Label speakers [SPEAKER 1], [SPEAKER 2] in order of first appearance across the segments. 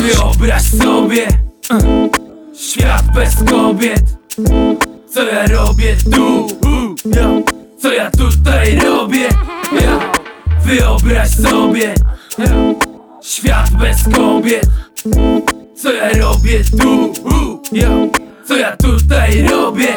[SPEAKER 1] Wyobraź sobie Świat bez kobiet Co ja robię tu? Co ja tutaj robię? Yo. Wyobraź sobie. Świat bez kobiet Co ja robię tu? Co ja tutaj robię?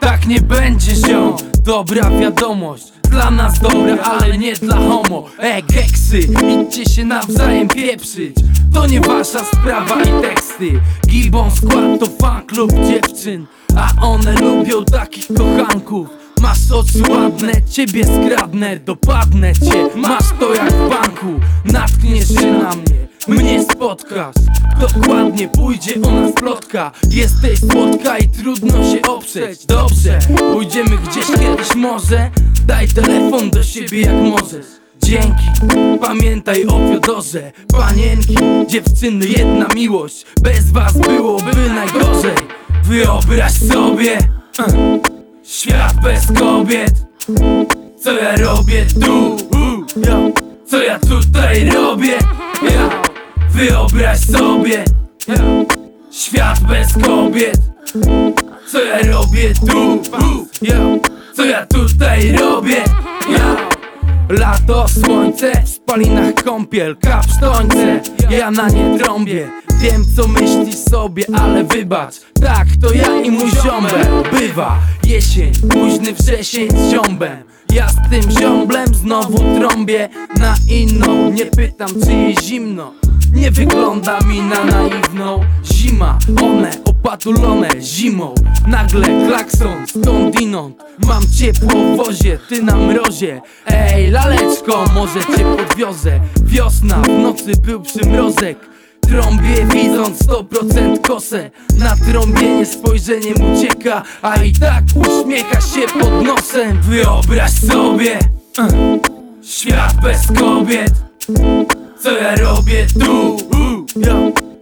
[SPEAKER 1] Tak nie będzie ziom Dobra wiadomość Dla nas dobra, ale nie dla homo E, geksy, idźcie się nawzajem pieprzyć To nie wasza sprawa i teksty. Gibbon skład to fan klub dziewczyn A one lubią takich kochanków. Masz oczy ładne, ciebie skradnę Dopadnę cię, masz to jak w banku Natkniesz się na mnie, mnie spotkasz Dokładnie pójdzie o nas plotka. Jesteś słodka i trudno się oprzeć. Dobrze, pójdziemy gdzieś kiedyś może? Daj telefon do siebie jak możesz Dzięki, pamiętaj o Fiodorze Panienki, dziewczyny, jedna miłość Bez was byłoby najgorzej Wyobraź sobie Świat bez kobiet Co ja robię tu? Co ja tutaj robię? Yo. Wyobraź sobie. Świat bez kobiet Co ja robię tu? Co ja tutaj robię? Lato, słońce, w spalinach kąpiel, kapsztońce Ja na nie trąbię Wiem co myślisz sobie, ale wybacz Tak, to ja i mój ziombel Bywa jesień, późny wrzesień z ziombem Ja z tym ziomblem znowu trąbię Na inną, nie pytam czy jej zimno. Nie wygląda mi na naiwną. Zima, one opatulone zimą Nagle klakson stądinąd Mam ciepło w wozie, ty na mrozie Ej laleczko, może cię podwiozę Wiosna, w nocy był przymrozek Trąbię widząc 100% kosę Na trąbienie spojrzeniem ucieka A i tak uśmiecha się pod nosem Wyobraź sobie uh, Świat bez kobiet co ja robię tu?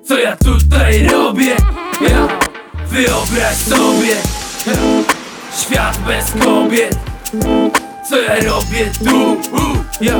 [SPEAKER 1] Co ja? Yo. Wyobraź sobie. Świat bez kobiet Co ja robię tu? Yo.